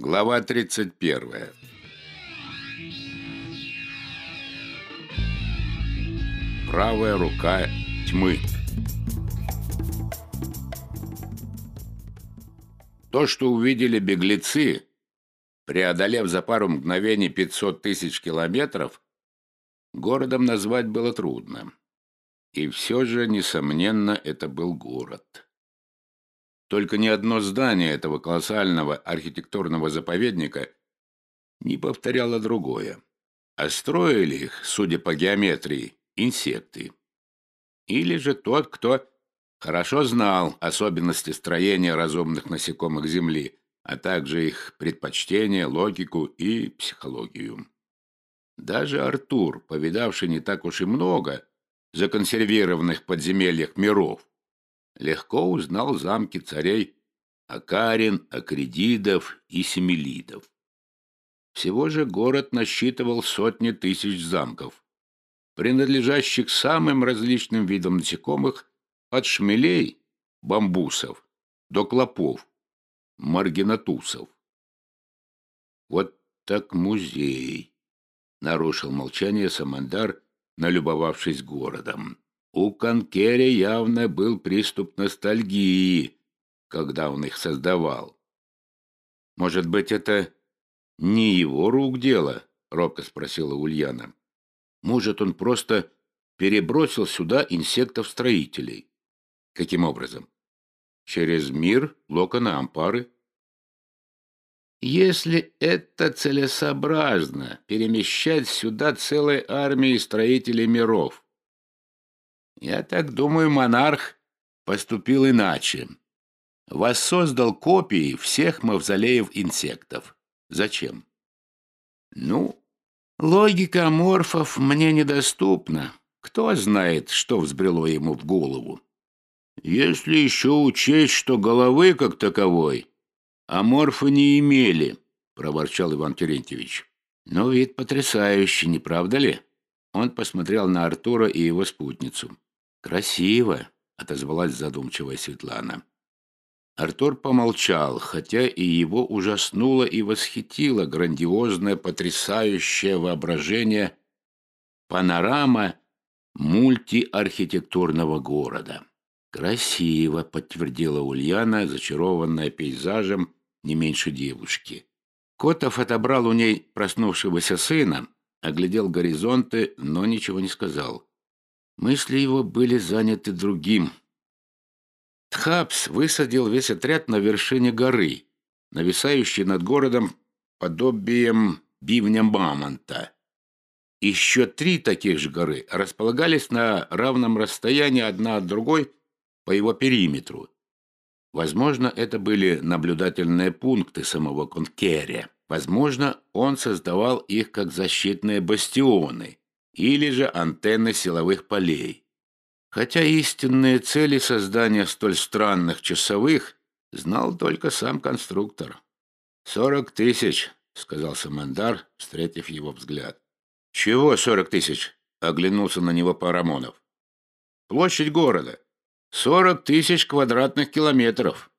Глава 31. Правая рука тьмы. То, что увидели беглецы, преодолев за пару мгновений 500 тысяч километров, городом назвать было трудно. И все же, несомненно, это был город. Только ни одно здание этого колоссального архитектурного заповедника не повторяло другое. А строили их, судя по геометрии, инсекты. Или же тот, кто хорошо знал особенности строения разумных насекомых Земли, а также их предпочтения, логику и психологию. Даже Артур, повидавший не так уж и много законсервированных подземельях миров, легко узнал замки царей Акарин, Акредидов и Семилидов. Всего же город насчитывал сотни тысяч замков, принадлежащих самым различным видам насекомых, от шмелей, бамбусов, до клопов, маргинатусов. Вот так музей, нарушил молчание Самандар, налюбовавшись городом. У Конкере явно был приступ ностальгии, когда он их создавал. «Может быть, это не его рук дело?» — робко спросила Ульяна. «Может, он просто перебросил сюда инсектов-строителей?» «Каким образом?» «Через мир локона Ампары?» «Если это целесообразно, перемещать сюда целые армии строителей миров», я так думаю, монарх поступил иначе. Воссоздал копии всех мавзолеев инсектов. Зачем? Ну, логика аморфов мне недоступна. Кто знает, что взбрело ему в голову. Если еще учесть, что головы как таковой аморфы не имели, проворчал Иван Терентьевич. Но вид потрясающий, не правда ли? Он посмотрел на Артура и его спутницу. «Красиво», — отозвалась задумчивая Светлана. Артур помолчал, хотя и его ужаснуло и восхитило грандиозное, потрясающее воображение панорама мультиархитектурного города. «Красиво», — подтвердила Ульяна, зачарованная пейзажем не меньше девушки. Котов отобрал у ней проснувшегося сына, оглядел горизонты, но ничего не сказал. Мысли его были заняты другим. Тхапс высадил весь отряд на вершине горы, нависающей над городом подобием бивня Мамонта. Еще три таких же горы располагались на равном расстоянии одна от другой по его периметру. Возможно, это были наблюдательные пункты самого Конкерия. Возможно, он создавал их как защитные бастионы, или же антенны силовых полей. Хотя истинные цели создания столь странных часовых знал только сам конструктор. «Сорок тысяч», — сказал Самандар, встретив его взгляд. «Чего сорок тысяч?» — оглянулся на него Парамонов. «Площадь города. Сорок тысяч квадратных километров.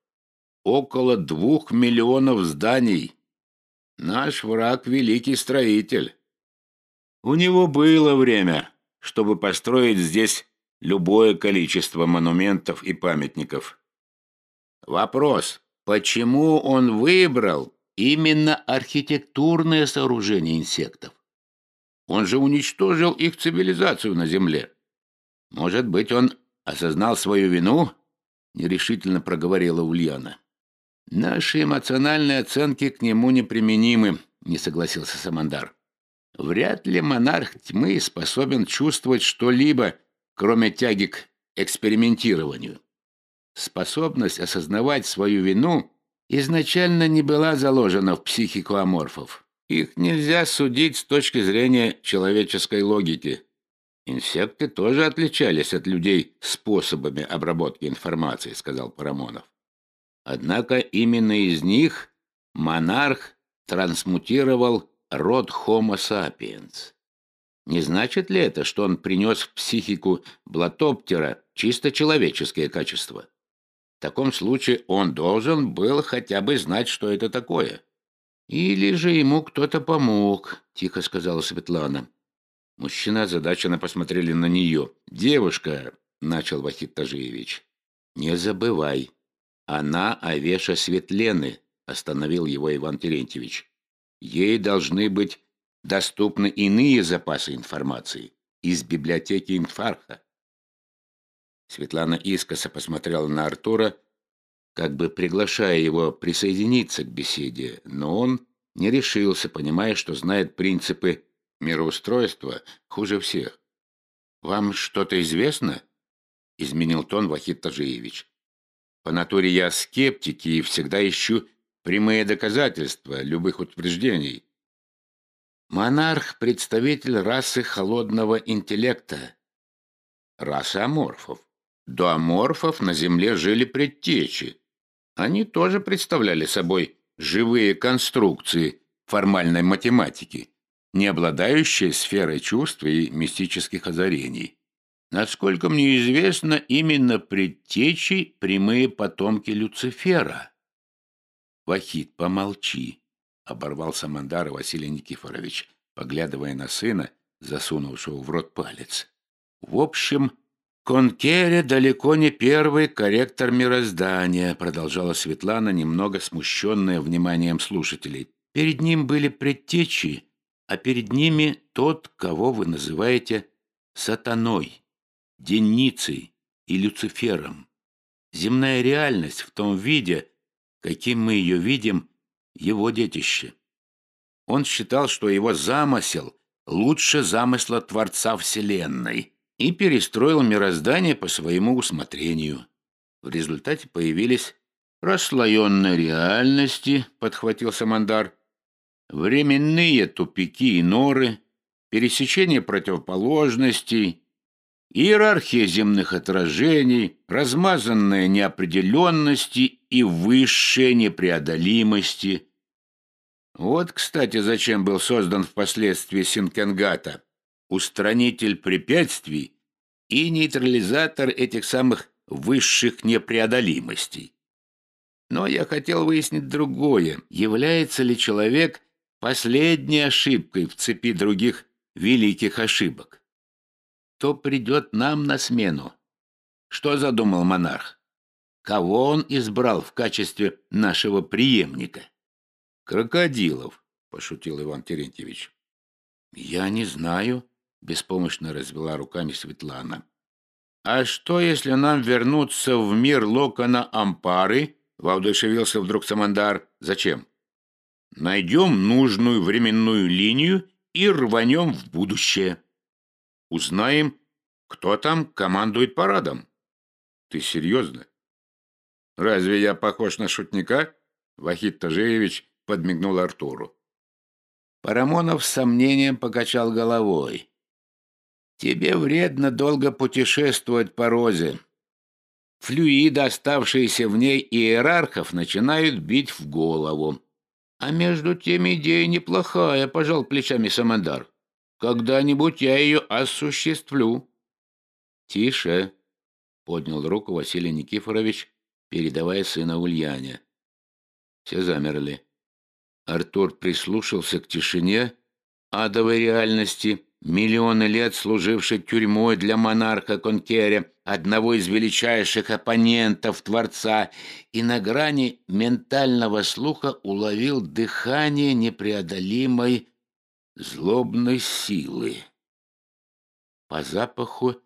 Около двух миллионов зданий. Наш враг — великий строитель. У него было время, чтобы построить здесь любое количество монументов и памятников. Вопрос, почему он выбрал именно архитектурное сооружение инсектов? Он же уничтожил их цивилизацию на Земле. Может быть, он осознал свою вину? Нерешительно проговорила Ульяна. Наши эмоциональные оценки к нему неприменимы, не согласился Самандар. Вряд ли монарх тьмы способен чувствовать что-либо, кроме тяги к экспериментированию. Способность осознавать свою вину изначально не была заложена в психику аморфов. Их нельзя судить с точки зрения человеческой логики. Инсекты тоже отличались от людей способами обработки информации, сказал Парамонов. Однако именно из них монарх трансмутировал род Homo sapiens. Не значит ли это, что он принес в психику блатоптера чисто человеческие качества? В таком случае он должен был хотя бы знать, что это такое. Или же ему кто-то помог, тихо сказала Светлана. Мужчина озадаченно посмотрели на нее. «Девушка», — начал Вахид Тажиевич, — «не забывай, она Овеша Светлены», — остановил его Иван Терентьевич. «Ей должны быть доступны иные запасы информации из библиотеки Инфарха». Светлана искоса посмотрела на Артура, как бы приглашая его присоединиться к беседе, но он не решился, понимая, что знает принципы мироустройства хуже всех. «Вам что-то известно?» — изменил тон Вахид Тажиевич. «По натуре я скептик и всегда ищу прямые доказательства любых утверждений. Монарх — представитель расы холодного интеллекта, расы аморфов. До аморфов на Земле жили предтечи. Они тоже представляли собой живые конструкции формальной математики, не обладающие сферой чувств и мистических озарений. Насколько мне известно, именно предтечи – прямые потомки Люцифера. «Вахид, помолчи», — оборвал Самандара Василий Никифорович, поглядывая на сына, засунувшего в рот палец. «В общем, Конкере далеко не первый корректор мироздания, продолжала Светлана, немного смущенная вниманием слушателей. Перед ним были предтечи, а перед ними тот, кого вы называете сатаной, денницей и Люцифером. Земная реальность в том виде, каким мы ее видим, его детище. Он считал, что его замысел лучше замысла Творца Вселенной – и перестроил мироздание по своему усмотрению. В результате появились расслоенные реальности, подхватил Самандар, временные тупики и норы, пересечение противоположностей, иерархия земных отражений, размазанные неопределенности и высшие непреодолимости. Вот, кстати, зачем был создан впоследствии Синкенгата – устранитель препятствий и нейтрализатор этих самых высших непреодолимостей. Но я хотел выяснить другое. Является ли человек последней ошибкой в цепи других великих ошибок? Кто придет нам на смену? Что задумал монарх? Кого он избрал в качестве нашего преемника? Крокодилов, пошутил Иван Терентьевич. Я не знаю, — беспомощно развела руками Светлана. «А что, если нам вернуться в мир Локона Ампары?» — воодушевился вдруг Самандар. «Зачем?» «Найдем нужную временную линию и рванем в будущее. Узнаем, кто там командует парадом». «Ты серьезно?» «Разве я похож на шутника?» Вахид Тажеевич подмигнул Артуру. Парамонов с сомнением покачал головой. Тебе вредно долго путешествовать по розе. Флюиды, оставшиеся в ней иерархов, начинают бить в голову. А между тем идея неплохая, пожал плечами Самандар. Когда-нибудь я ее осуществлю. Тише, поднял руку Василий Никифорович, передавая сына Ульяне. Все замерли. Артур прислушался к тишине адовой реальности миллионы лет служивший тюрьмой для монарха Конкере, одного из величайших оппонентов Творца, и на грани ментального слуха уловил дыхание непреодолимой злобной силы. По запаху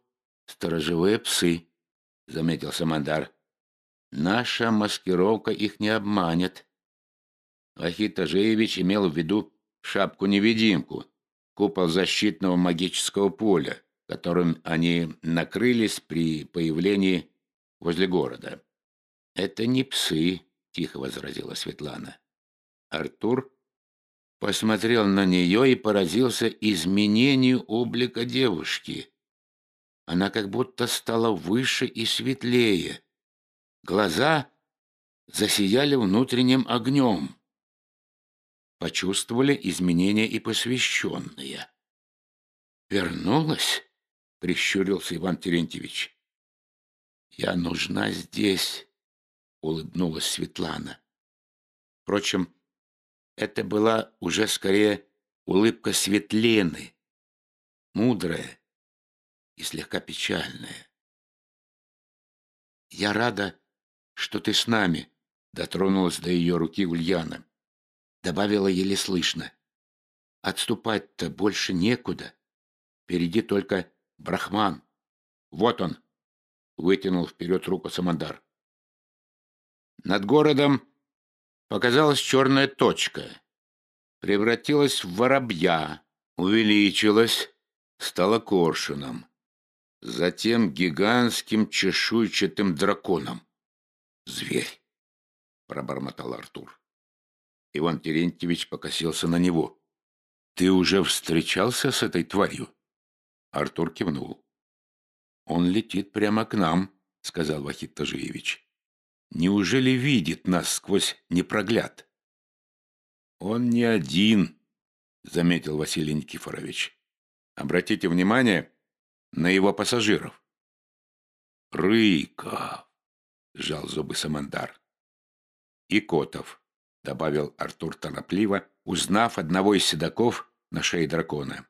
сторожевые псы, — заметил Самандар. Наша маскировка их не обманет. Ахит Ажеевич имел в виду шапку-невидимку — купол защитного магического поля, которым они накрылись при появлении возле города. «Это не псы», — тихо возразила Светлана. Артур посмотрел на нее и поразился изменению облика девушки. Она как будто стала выше и светлее. Глаза засияли внутренним огнем почувствовали изменения и посвященные. «Вернулась?» — прищурился Иван Терентьевич. «Я нужна здесь», — улыбнулась Светлана. Впрочем, Это была уже скорее улыбка Светлены, мудрая и слегка печальная. «Я рада, что ты с нами», — дотронулась до ее руки Ульяна. Добавила еле слышно. «Отступать-то больше некуда. Впереди только Брахман. Вот он!» — вытянул вперед руку Самандар. Над городом показалась черная точка. Превратилась в воробья, увеличилась, стала коршуном. Затем гигантским чешуйчатым драконом. «Зверь!» — пробормотал Артур. Иван Терентьевич покосился на него. «Ты уже встречался с этой тварью?» Артур кивнул. «Он летит прямо к нам», — сказал Вахид Тажиевич. «Неужели видит нас сквозь непрогляд?» «Он не один», — заметил Василий Никифорович. «Обратите внимание на его пассажиров». «Рыков», — сжал зубы Самандар. «И Котов», — добавил Артур торопливо, узнав одного из седаков на шее дракона.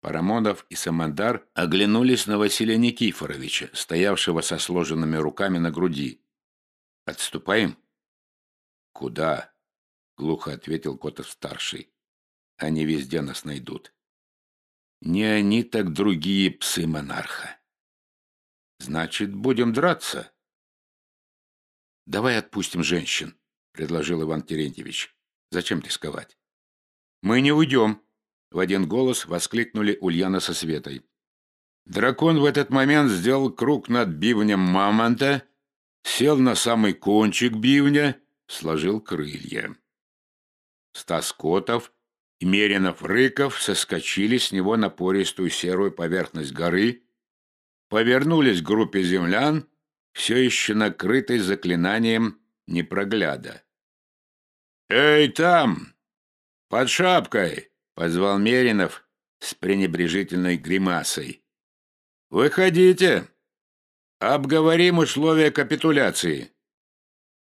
Парамонов и Самандар оглянулись на Василия Никифоровича, стоявшего со сложенными руками на груди. «Отступаем?» «Куда?» — глухо ответил Котов-старший. «Они везде нас найдут». «Не они, так другие псы монарха». «Значит, будем драться?» «Давай отпустим женщин», — предложил Иван Терентьевич. «Зачем рисковать?» «Мы не уйдем», в один голос воскликнули Ульяна со Светой. Дракон в этот момент сделал круг над бивнем мамонта, сел на самый кончик бивня, сложил крылья. Стас Котов и Меринов Рыков соскочили с него на пористую серую поверхность горы, повернулись к группе землян, все еще накрытой заклинанием непрогляда. «Эй, там! Под шапкой!» позвал Меринов с пренебрежительной гримасой. «Выходите! Обговорим условия капитуляции!»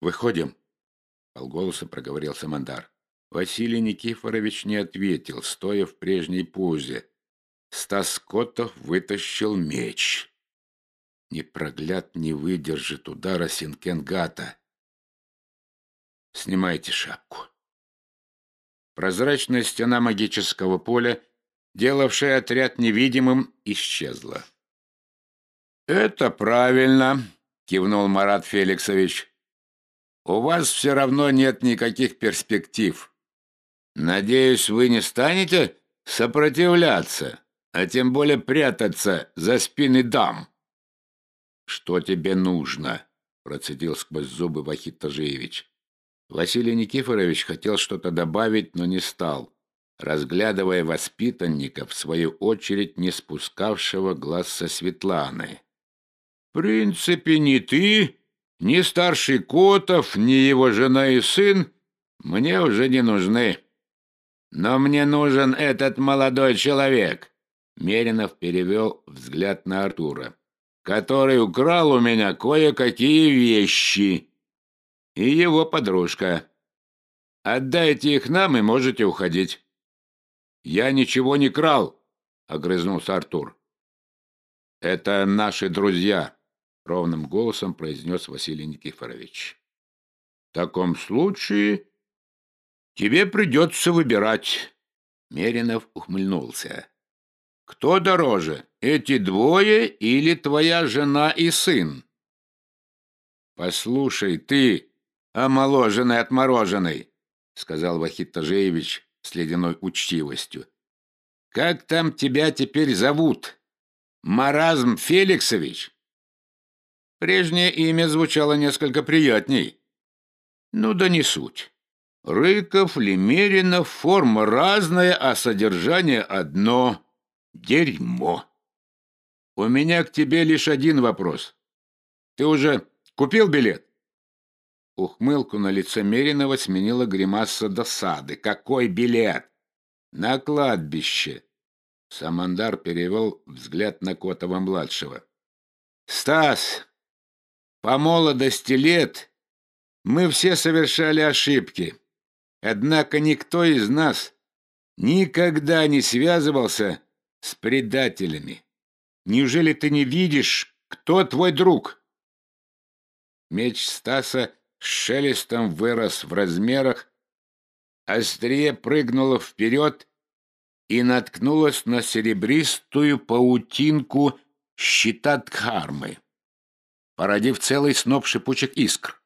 «Выходим!» — полголоса проговорил Самандар. Василий Никифорович не ответил, стоя в прежней позе. Стас Котов вытащил меч. Непрогляд не выдержит удара Синкенгата. «Снимайте шапку!» Прозрачная стена магического поля, делавшая отряд невидимым, исчезла. «Это правильно», — кивнул Марат Феликсович. «У вас все равно нет никаких перспектив. Надеюсь, вы не станете сопротивляться, а тем более прятаться за спины дам». «Что тебе нужно?» — процедил сквозь зубы Вахид Тажиевич. Василий Никифорович хотел что-то добавить, но не стал, разглядывая воспитанника, в свою очередь не спускавшего глаз со Светланы. «В принципе, ни ты, ни старший Котов, ни его жена и сын мне уже не нужны. Но мне нужен этот молодой человек», — Меринов перевел взгляд на Артура, «который украл у меня кое-какие вещи» и его подружка. Отдайте их нам и можете уходить». «Я ничего не крал», — огрызнулся Артур. «Это наши друзья», — ровным голосом произнес Василий Никифорович. «В таком случае тебе придется выбирать», — Меринов ухмыльнулся. «Кто дороже, эти двое или твоя жена и сын?» «Послушай, ты...» «Омоложенный, отмороженный», — сказал Вахид Тажеевич с ледяной учтивостью. «Как там тебя теперь зовут? Маразм Феликсович?» Прежнее имя звучало несколько приятней. Ну да не суть. Рыков, Лемеринов, форма разная, а содержание одно — дерьмо. У меня к тебе лишь один вопрос. Ты уже купил билет? Ухмылку на лице Меринова сменила гримаса досады. «Какой билет?» «На кладбище!» Самандар перевел взгляд на Котова-младшего. «Стас, по молодости лет мы все совершали ошибки. Однако никто из нас никогда не связывался с предателями. Неужели ты не видишь, кто твой друг? Меч Стаса с шелестом вырос в размерах, острие прыгнуло вперед и наткнулось на серебристую паутинку щита Дхармы, породив целый сноп шипучих искр.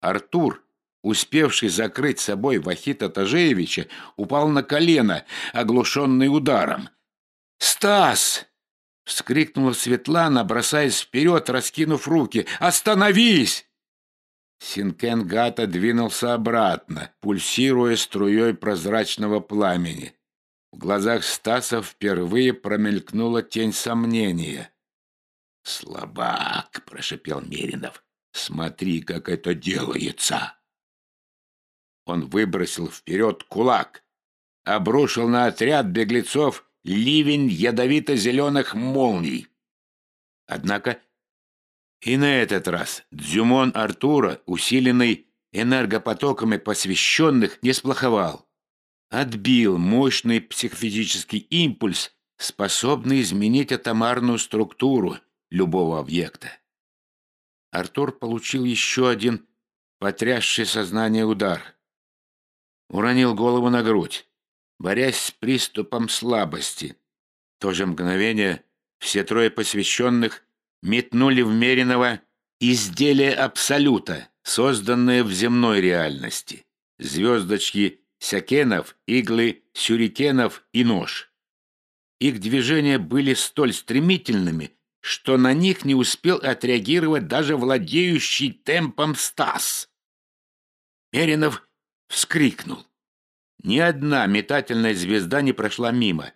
Артур, успевший закрыть собой Вахита Тажеевича, упал на колено, оглушенный ударом. «Стас!» — вскрикнула Светлана, бросаясь вперед, раскинув руки. «Остановись!» Синкенгата двинулся обратно, пульсируя струей прозрачного пламени. В глазах Стаса впервые промелькнула тень сомнения. «Слабак!» — прошепел Меринов. «Смотри, как это делается!» Он выбросил вперед кулак, обрушил на отряд беглецов ливень ядовито-зеленых молний. Однако и на этот раз Дзюмон Артура, усиленный энергопотоками посвященных, не сплоховал. Отбил мощный психофизический импульс, способный изменить атомарную структуру любого объекта. Артур получил еще один потрясший сознание удар. Уронил голову на грудь, борясь с приступом слабости. В то же мгновение все трое посвященных метнули в Мериного изделие Абсолюта, созданное в земной реальности. Звездочки сякенов, иглы сюрикенов и нож. Их движения были столь стремительными, что на них не успел отреагировать даже владеющий темпом Стас. Меринов вскрикнул. Ни одна метательная звезда не прошла мимо.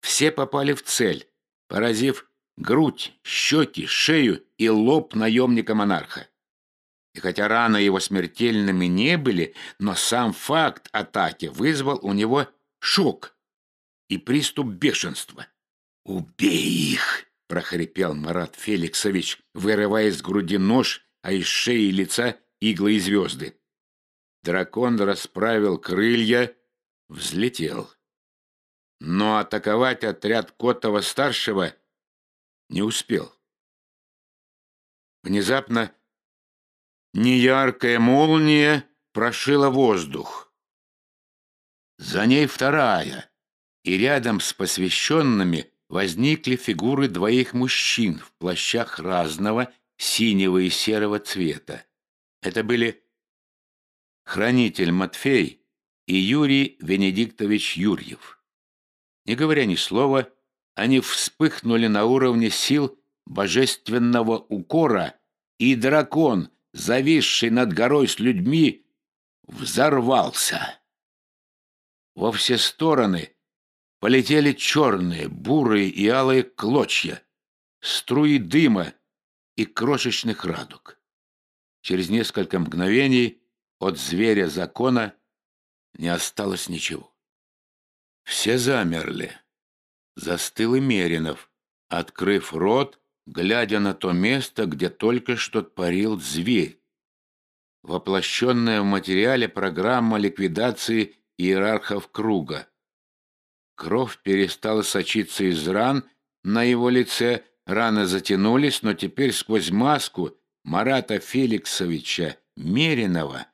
Все попали в цель, поразив грудь, щеки, шею и лоб наемника-монарха. И хотя раны его смертельными не были, но сам факт атаки вызвал у него шок и приступ бешенства. «Убей их!» — прохрипел Марат Феликсович, вырывая из груди нож, а из шеи и лица иглы и звезды. Дракон расправил крылья, взлетел. Но атаковать отряд Котова-старшего — не успел. Внезапно неяркая молния прошила воздух. За ней вторая, и рядом с посвященными возникли фигуры двоих мужчин в плащах разного синего и серого цвета. Это были хранитель Матфей и Юрий Венедиктович Юрьев. Не говоря ни слова, они вспыхнули на уровне сил божественного укора, и дракон, зависший над горой с людьми, взорвался. Во все стороны полетели черные, бурые и алые клочья, струи дыма и крошечных радуг. Через несколько мгновений от зверя закона не осталось ничего. Все замерли. Застыл и Меринов, открыв рот, глядя на то место, где только что парил зверь. Воплощенная в материале программа ликвидации иерархов круга. Кровь перестала сочиться из ран на его лице, раны затянулись, но теперь сквозь маску Марата Феликсовича Меринова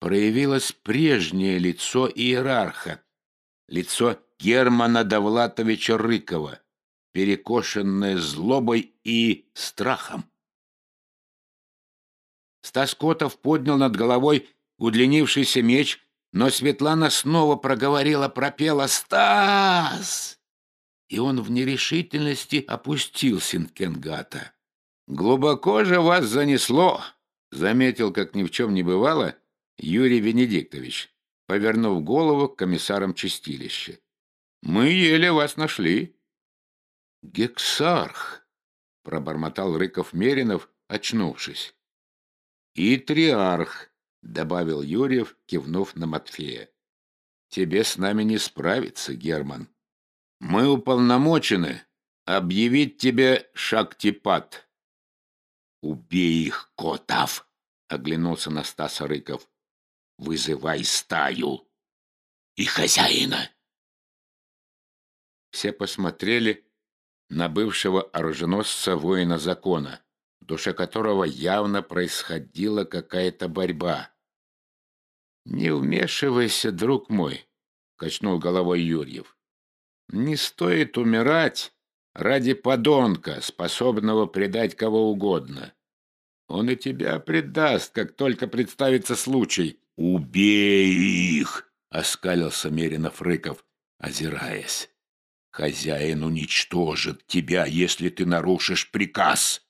проявилось прежнее лицо иерарха, лицо Германа Довлатовича Рыкова, перекошенное злобой и страхом. Стас Котов поднял над головой удлинившийся меч, но Светлана снова проговорила, пропела «Стас!» И он в нерешительности опустил Синкенгата. «Глубоко же вас занесло!» — заметил, как ни в чем не бывало, Юрий Венедиктович, повернув голову к комиссарам чистилища. Мы еле вас нашли. Гексарх, пробормотал Рыков Меринов, очнувшись. И триарх, добавил Юрьев, кивнув на Матфея. Тебе с нами не справиться, Герман. Мы уполномочены объявить тебе шактипат. Убей их, Котов, оглянулся на Стаса Рыков. вызывай стаю и хозяина. Все посмотрели на бывшего оруженосца воина закона, в душе которого явно происходила какая-то борьба. «Не вмешивайся, друг мой», — качнул головой Юрьев. «Не стоит умирать ради подонка, способного предать кого угодно. Он и тебя предаст, как только представится случай. Убей их!» — оскалился Меринов Рыков, озираясь. «Хозяин уничтожит тебя, если ты нарушишь приказ!»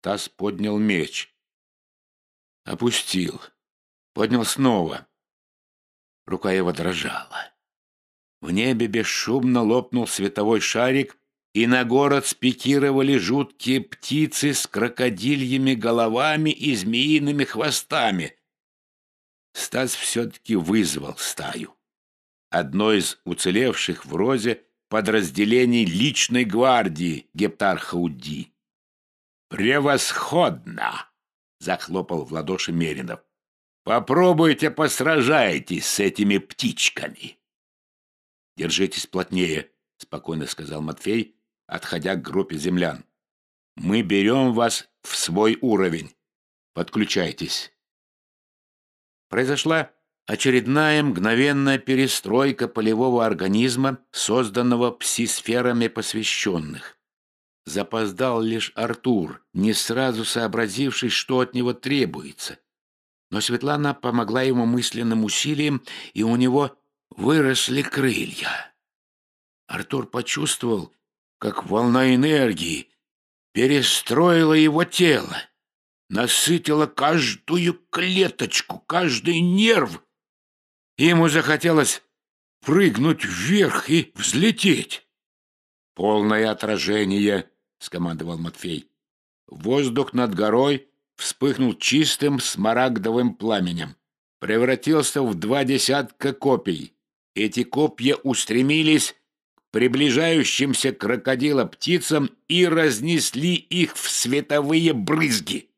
Тасс поднял меч. Опустил. Поднял снова. Рука его дрожала. В небе бесшумно лопнул световой шарик, и на город спикировали жуткие птицы с крокодильями головами и змеиными хвостами. Стас все-таки вызвал стаю. Одно из уцелевших в Розе подразделений личной гвардии Гептарха Уди. «Превосходно!» — захлопал в ладоши Меринов. «Попробуйте посражайтесь с этими птичками!» «Держитесь плотнее», — спокойно сказал Матфей, отходя к группе землян. «Мы берем вас в свой уровень. Подключайтесь». Произошла очередная мгновенная перестройка полевого организма, созданного псисферами посвященных. Запоздал лишь Артур, не сразу сообразивший, что от него требуется. Но Светлана помогла ему мысленным усилием, и у него выросли крылья. Артур почувствовал, как волна энергии перестроила его тело, насытила каждую клеточку, каждый нерв. Ему захотелось прыгнуть вверх и взлететь. «Полное отражение», — скомандовал Матфей. Воздух над горой вспыхнул чистым смарагдовым пламенем. Превратился в два десятка копий. Эти копья устремились к приближающимся крокодила птицам и разнесли их в световые брызги.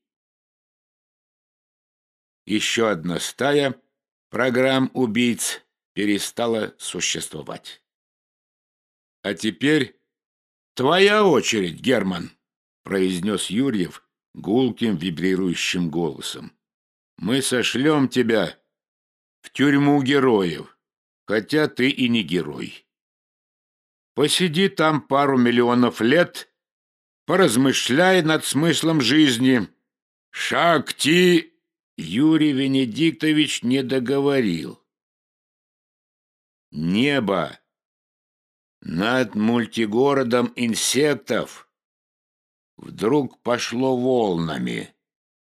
Еще одна стая программ убийц перестала существовать. А теперь твоя очередь, Герман, произнес Юрьев гулким вибрирующим голосом. Мы сошлем тебя в тюрьму героев хотя ты и не герой. Посиди там пару миллионов лет, поразмышляй над смыслом жизни. Шакти Юрий Венедиктович не договорил. Небо над мультигородом инсектов вдруг пошло волнами,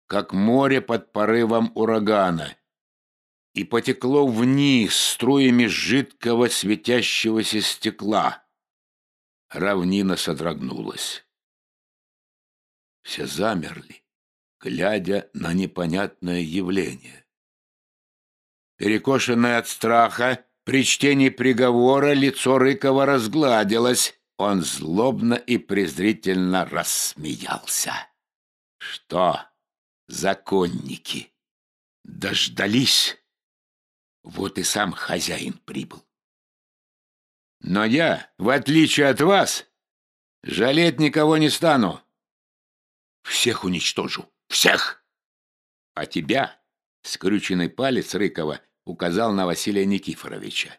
как море под порывом урагана и потекло вниз струями жидкого светящегося стекла. Равнина содрогнулась. Все замерли, глядя на непонятное явление. Перекошенное от страха, при чтении приговора лицо Рыкова разгладилось. Он злобно и презрительно рассмеялся. «Что, законники, дождались?» Вот и сам хозяин прибыл. Но я, в отличие от вас, жалеть никого не стану. Всех уничтожу. Всех! А тебя, скрюченный палец Рыкова, указал на Василия Никифоровича.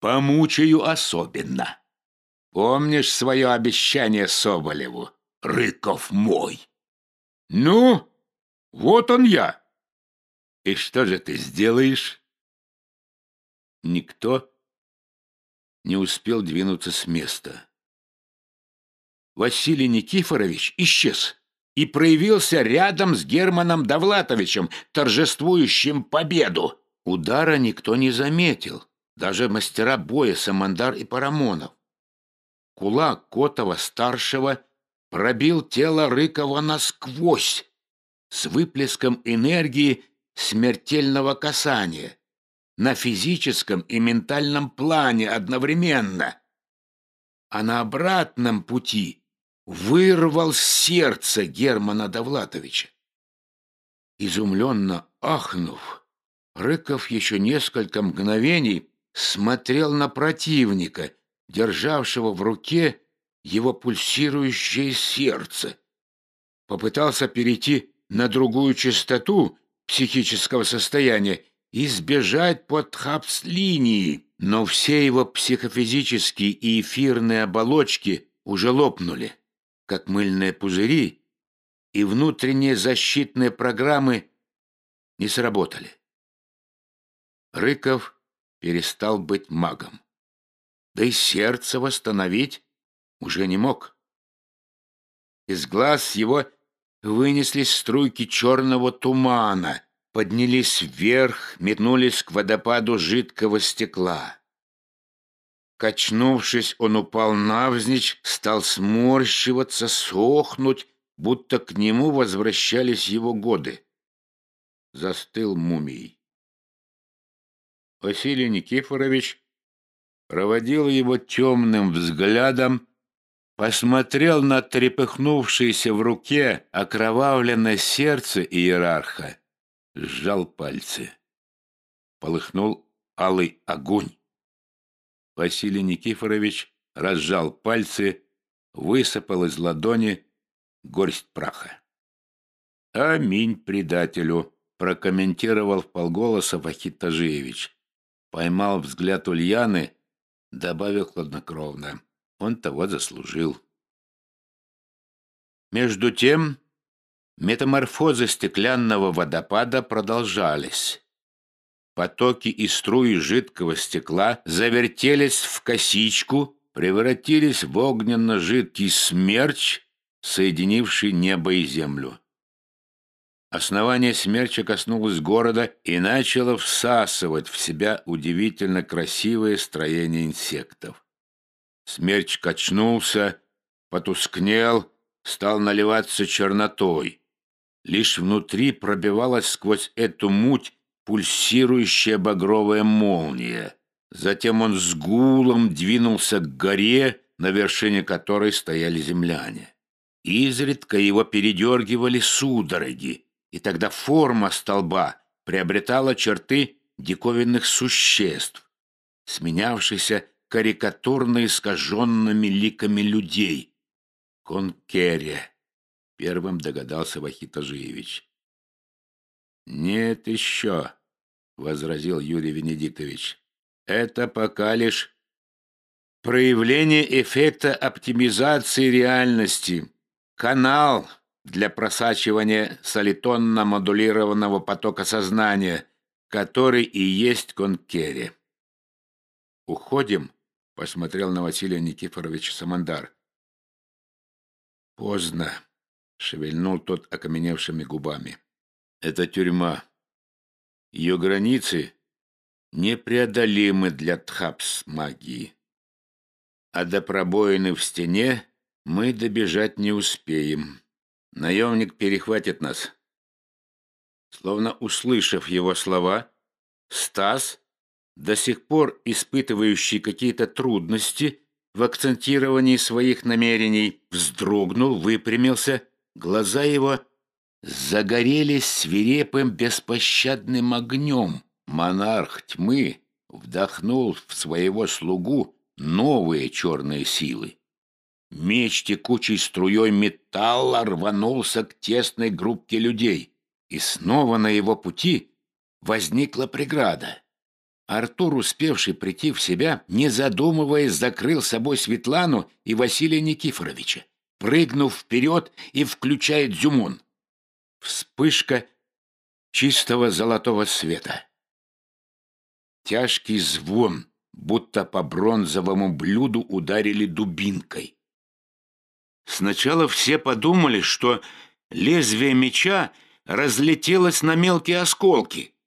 Помучаю особенно. Помнишь свое обещание Соболеву? Рыков мой. Ну, вот он я. И что же ты сделаешь? Никто не успел двинуться с места. Василий Никифорович исчез и проявился рядом с Германом Довлатовичем, торжествующим победу. Удара никто не заметил, даже мастера боя Самандар и Парамонов. Кулак Котова-старшего пробил тело Рыкова насквозь с выплеском энергии смертельного касания на физическом и ментальном плане одновременно. А на обратном пути вырвал сердце Германа Довлатовича. Изумленно ахнув, Рыков еще несколько мгновений смотрел на противника, державшего в руке его пульсирующее сердце. Попытался перейти на другую частоту психического состояния и сбежать под хапс-линии, но все его психофизические и эфирные оболочки уже лопнули, как мыльные пузыри, и внутренние защитные программы не сработали. Рыков перестал быть магом. Да и сердце восстановить уже не мог. Из глаз его вынеслись струйки черного тумана, поднялись вверх, метнулись к водопаду жидкого стекла. Качнувшись, он упал навзничь, стал сморщиваться, сохнуть, будто к нему возвращались его годы. Застыл мумией. Василий Никифорович проводил его темным взглядом, посмотрел на трепыхнувшееся в руке окровавленное сердце иерарха, сжал пальцы. Полыхнул алый огонь. Василий Никифорович разжал пальцы, высыпал из ладони горсть праха. «Аминь предателю», — прокомментировал в полголоса Вахид Тажиевич. Поймал взгляд Ульяны, добавил хладнокровно. Он того заслужил. Между тем, метаморфозы стеклянного водопада продолжались. Потоки и струи жидкого стекла завертелись в косичку, превратились в огненно-жидкий смерч, соединивший небо и землю. Основание смерча коснулось города и начало всасывать в себя удивительно красивое строение инсектов. Смерч качнулся, потускнел, стал наливаться чернотой. Лишь внутри пробивалась сквозь эту муть пульсирующая багровая молния. Затем он с гулом двинулся к горе, на вершине которой стояли земляне. Изредка его передергивали судороги, и тогда форма столба приобретала черты диковинных существ, сменявшихся карикатурно искаженными ликами людей. Конкере, первым догадался Вахит Ажиевич. Нет еще, возразил Юрий Венедиктович. Это пока лишь проявление эффекта оптимизации реальности. Канал для просачивания солитонно-модулированного потока сознания, который и есть Конкере. «Уходим?» — посмотрел на Василия Никифоровича Самандар. «Поздно», — шевельнул тот окаменевшими губами. «Это тюрьма. Ее границы непреодолимы для Тхапс магии. А до пробоины в стене мы добежать не успеем. Наемник перехватит нас». Словно услышав его слова, Стас до сих пор испытывающий какие-то трудности в акцентировании своих намерений, вздрогнул, выпрямился, глаза его загорелись свирепым беспощадным огнем. Монарх тьмы вдохнул в своего слугу новые черные силы. Меч текучей струей металла рванулся к тесной группке людей, и снова на его пути возникла преграда. Артур, успевший прийти в себя, не задумываясь, закрыл собой Светлану и Василия Никифоровича, прыгнув вперед и включая дзюмон. Вспышка чистого золотого света. Тяжкий звон, будто по бронзовому блюду ударили дубинкой. Сначала все подумали, что лезвие меча разлетелось на мелкие осколки —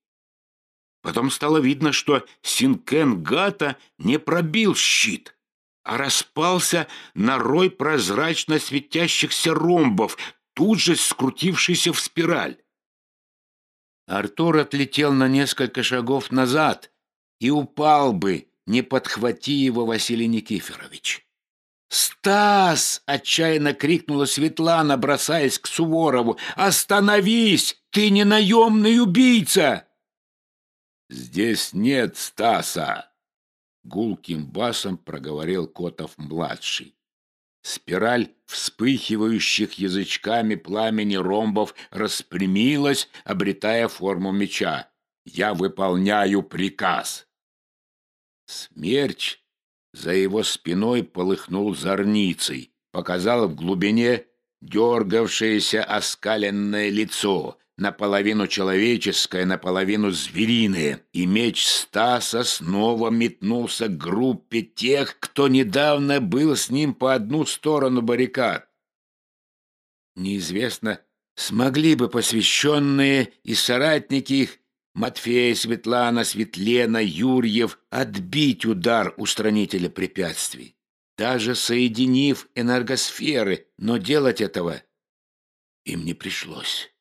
Потом стало видно, что Синкен Гата не пробил щит, а распался на рой прозрачно светящихся ромбов, тут же скрутившийся в спираль. Артур отлетел на несколько шагов назад и упал бы, не подхвати его Василий Никифорович. «Стас!» — отчаянно крикнула Светлана, бросаясь к Суворову. «Остановись! Ты не наемный убийца!» «Здесь нет Стаса!» Гулким басом проговорил Котов-младший. Спираль вспыхивающих язычками пламени ромбов распрямилась, обретая форму меча. «Я выполняю приказ!» Смерч за его спиной полыхнул зорницей, показал в глубине дергавшееся оскаленное лицо, наполовину человеческое, наполовину звериное, и меч Стаса снова метнулся к группе тех, кто недавно был с ним по одну сторону баррикад. Неизвестно, смогли бы посвященные и соратники их Матфей, Светлана, Светлена, Юрьев отбить удар устранителя препятствий, даже соединив энергосферы, но делать этого им не пришлось.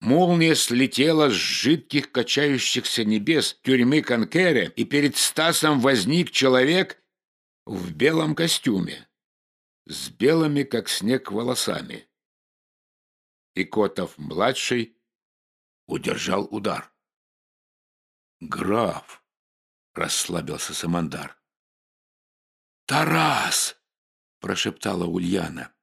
Молния слетела с жидких качающихся небес тюрьмы Конкере, и перед Стасом возник человек в белом костюме, с белыми, как снег, волосами. И Котов-младший удержал удар. «Граф!» — расслабился Самандар. «Тарас!» — прошептала Ульяна.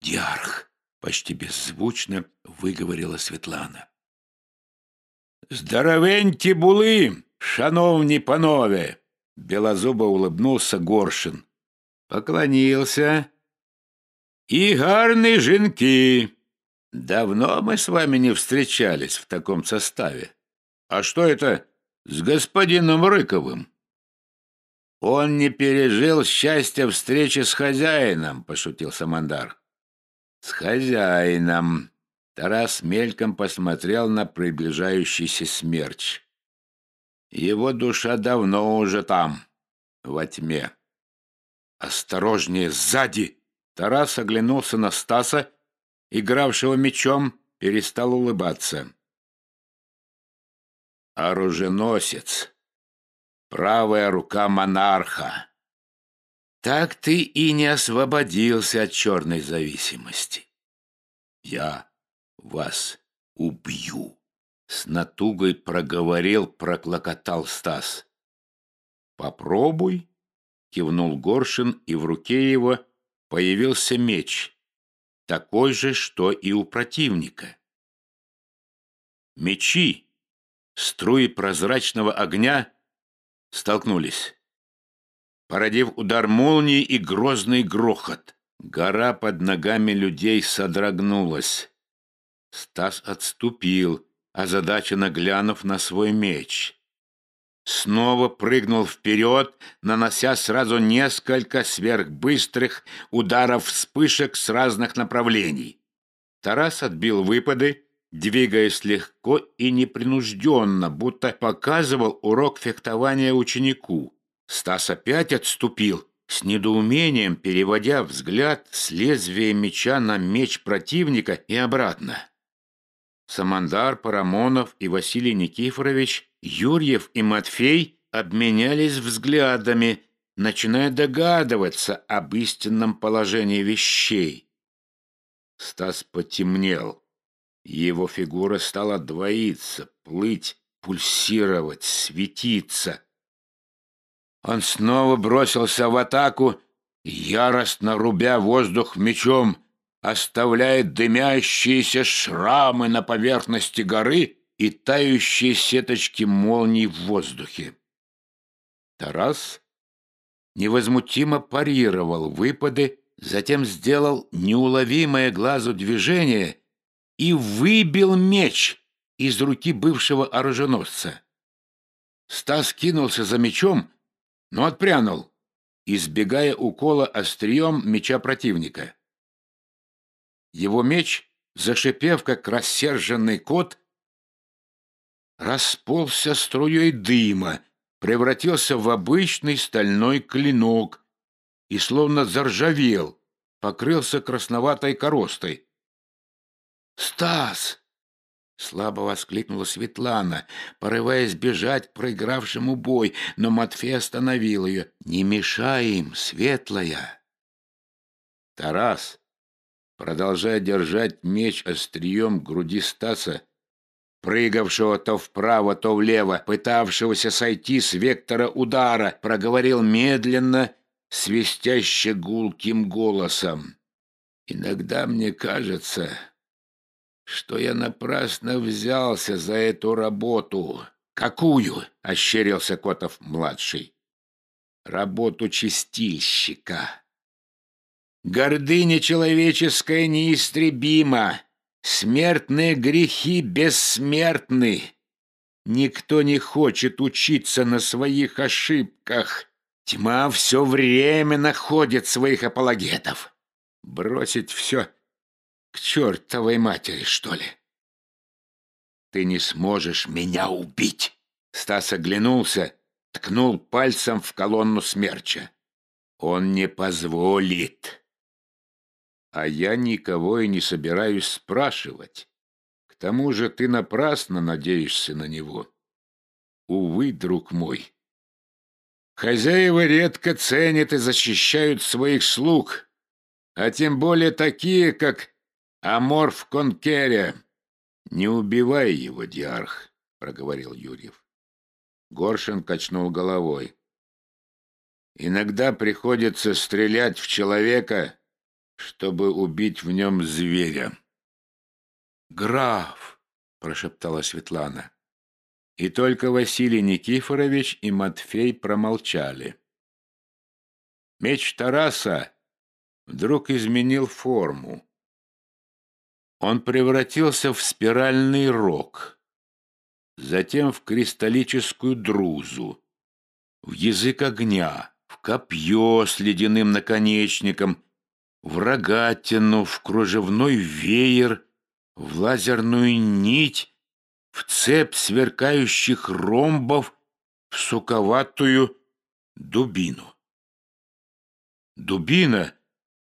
«Диарх!» почти беззвучно выговорила Світлана. «Здоровенькі були, шановні панове!» Белозубо улыбнулся Горшин. Поклонился. «И гарные жінки! Давно мы с вами не встречались в таком составе. А что это с господином Рыковым?» «Он не пережил счастья встречи с хозяином», — пошутил Самандар. «С хозяином!» Тарас мельком посмотрел на приближающийся смерч. Его душа давно уже там, во тьме. «Осторожнее, сзади!» Тарас оглянулся на Стаса, игравшего мечом, перестал улыбаться. «Оруженосец! Правая рука монарха!» Так ты и не освободился от черной зависимости. Я вас убью. С натугой проговорил, проклокотал Стас. Попробуй, кивнул Горшин, и в руке его появился меч, такой же, что и у противника. Мечи, струи прозрачного огня столкнулись породив удар молнии и грозный грохот. Гора под ногами людей содрогнулась. Стас отступил, озадаченно глянув на свой меч. Снова прыгнул вперед, нанося сразу несколько сверхбыстрых ударов вспышек с разных направлений. Тарас отбил выпады, двигаясь легко и непринужденно, будто показывал урок фехтования ученику. Стас опять отступил, с недоумением переводя взгляд с лезвия меча на меч противника и обратно. Самандар, Парамонов и Василий Никифорович, Юрьев и Матфей обменялись взглядами, начиная догадываться об истинном положении вещей. Стас потемнел. Его фигура стала двоиться, плыть, пульсировать, светиться. Он снова бросился в атаку, яростно рубя воздух мечом, оставляя дымящиеся шрамы на поверхности горы и тающие сеточки молний в воздухе. Тарас невозмутимо парировал выпады, затем сделал неуловимое глазу движение и выбил меч из руки бывшего оруженосца. Стас кинулся за мечом, но отпрянул, избегая укола острием меча противника. Его меч, зашипев, как рассерженный кот, расползся струей дыма, превратился в обычный стальной клинок и словно заржавел, покрылся красноватой коростой. «Стас!» Слабо воскликнула Светлана, порываясь бежать к проигравшему бой, но Матфей остановил ее. «Не мешай им, Светлая!» Тарас, продолжая держать меч острием груди Стаса, прыгавшего то вправо, то влево, пытавшегося сойти с вектора удара, проговорил медленно, свистяще гулким голосом. «Иногда мне кажется, что я напрасно взялся за эту работу». «Какую?» — ощерился Котов-младший. «Работу чистильщика». Гордыня человеческая неистребима, смертные грехи бессмертны. Никто не хочет учиться на своих ошибках. Тьма все время находит своих апологетов. Бросить все к чертовой матери, что ли? Ты не сможешь меня убить. Стас оглянулся, ткнул пальцем в колонну смерча. Он не позволит. А я никого и не собираюсь спрашивать. К тому же ты напрасно надеешься на него. Увы, друг мой. Хозяева редко ценят и защищают своих слуг, а тем более такие, как Аморф Конкере. Не убивай его, Диарх, проговорил Юрьев. Горшин качнул головой. Иногда приходится стрелять в человека, чтобы убить в нем зверя. «Граф!» — прошептала Светлана. И только Василий Никифорович и Матфей промолчали. Меч Тараса вдруг изменил форму. Он превратился в спиральный рог, затем в кристаллическую друзу, в язык огня, в копье с ледяным наконечником в рогатину, в кружевной веер, в лазерную нить, в цепь сверкающих ромбов, в суковатую дубину. Дубина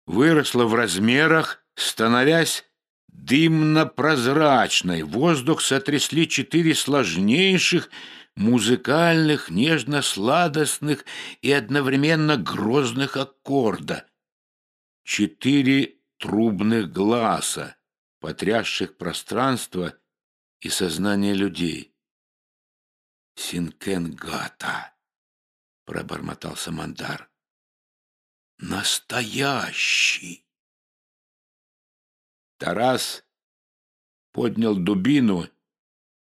выросла в размерах, становясь дымно-прозрачной. Воздух сотрясли четыре сложнейших музыкальных, нежно-сладостных и одновременно грозных аккорда — четыре трубных глаза, потрясших пространство и сознание людей. «Синкенгата!» — пробормотал Самандар. «Настоящий!» Тарас поднял дубину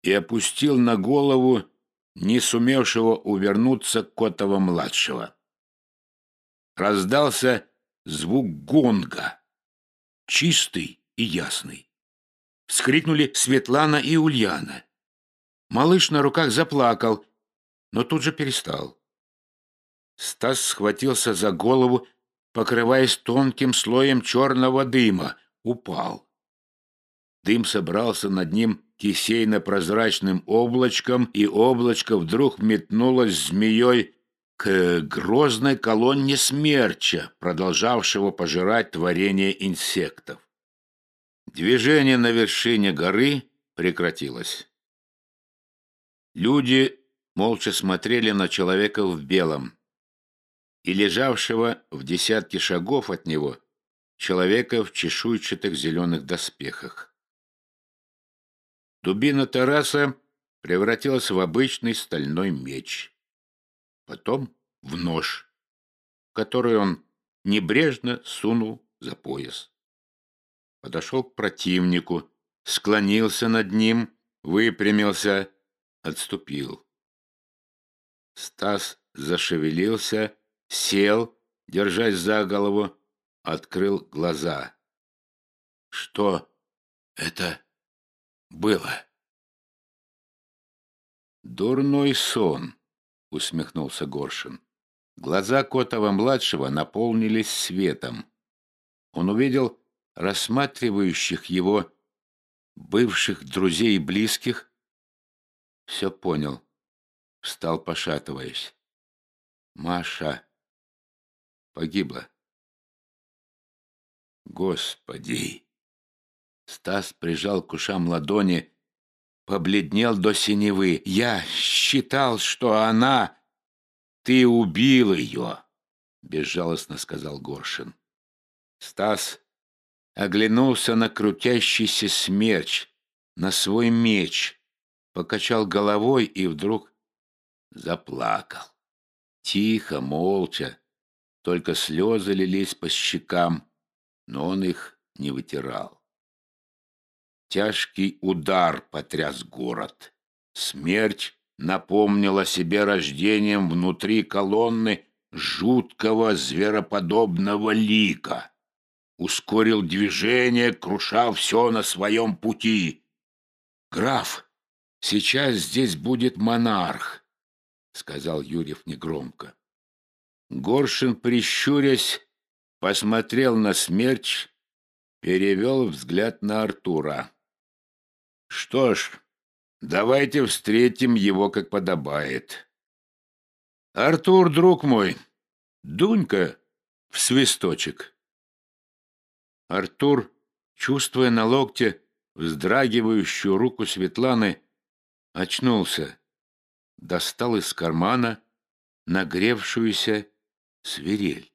и опустил на голову не сумевшего увернуться Котова-младшего. Раздался звук гонга, чистый и ясный. Вскрикнули Светлана и Ульяна. Малыш на руках заплакал, но тут же перестал. Стас схватился за голову, покрываясь тонким слоем черного дыма, упал. Дым собрался над ним кисейно-прозрачным облачком, и облачко вдруг метнулось змеей к грозной колонне смерча, продолжавшего пожирать творение инсектов. Движение на вершине горы прекратилось. Люди молча смотрели на человека в белом и лежавшего в десятке шагов от него человека в чешуйчатых зеленых доспехах. Дубина Тараса превратилась в обычный стальной меч потом в нож, который он небрежно сунул за пояс. Подошел к противнику, склонился над ним, выпрямился, отступил. Стас зашевелился, сел, держась за голову, открыл глаза. Что это было? Дурной сон усмехнулся Горшин. Глаза Котова-младшего наполнились светом. Он увидел рассматривающих его бывших друзей и близких. Все понял. Встал, пошатываясь. Маша погибла. Господи! Стас прижал к ушам ладони, побледнел до синевы. «Я считал, что она...» «Ты убил ее!» — безжалостно сказал Горшин. Стас оглянулся на крутящийся смерч, на свой меч, покачал головой и вдруг заплакал. Тихо, молча, только слезы лились по щекам, но он их не вытирал. Тяжкий удар потряс город. Смерть напомнила себе рождением внутри колонны жуткого звероподобного лика. Ускорил движение, круша все на своем пути. «Граф, сейчас здесь будет монарх», — сказал Юрьев негромко. Горшин, прищурясь, посмотрел на смерч, перевел взгляд на Артура. «Что ж, давайте встретим его, как подобает». «Артур, друг мой, дунька в свисточек». Артур, чувствуя на локте вздрагивающую руку Светланы, очнулся, достал из кармана нагревшуюся свирель.